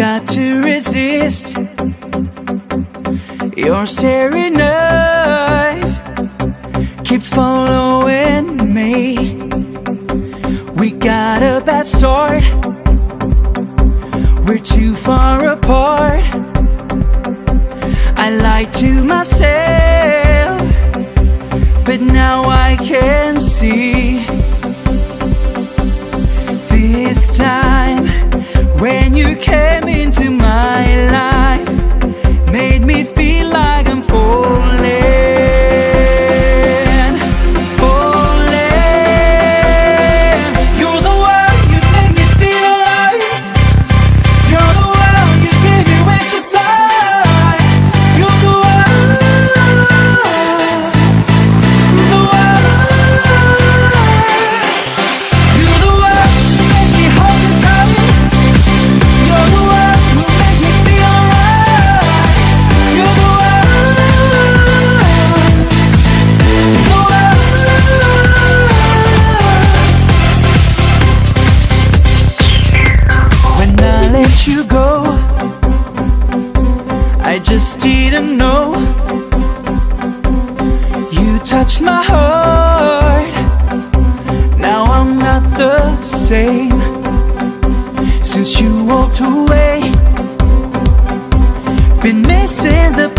got to resist your serenade keep following me. We got a bad start we're too far apart. I lied to myself but now I can see. This time when you can didn't know. You touched my heart. Now I'm not the same. Since you walked away been missing the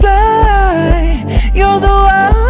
fly. You're the one.